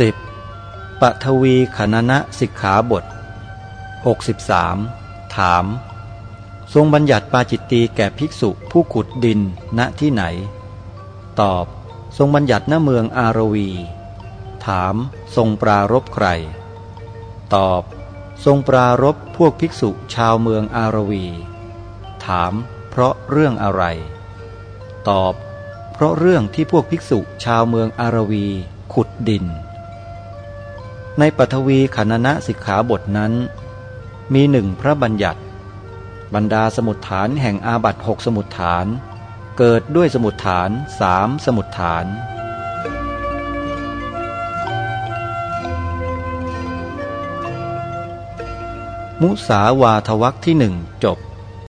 10. ปทวีขนนะสิกขาบท 63 ถาม ทรงบัญญัติปาจิตตีแก่ภิกษุผู้ขุดดินณที่ไหน ตอบ ทรงบัญญัติณเมืองอารวี ถาม ทรงปรารบใคร ตอบ ทรงปรารบพวกภิกษุชาวเมืองอารวี ถาม เพราะเรื่องอะไร ตอบ เพราะเรื่องที่พวกภิกษุชาวเมืองอารวีขุดดิน ในปฐวีขนนะสิกขาบทนั้น มีหนึ่งพระบัญญัติ บรรดาสมุดฐานแห่งอาบัตหกสมุดฐาน เกิดด้วยสมุดฐานสามสมุดฐาน มุสาวาทวักที่หนึ่งจบ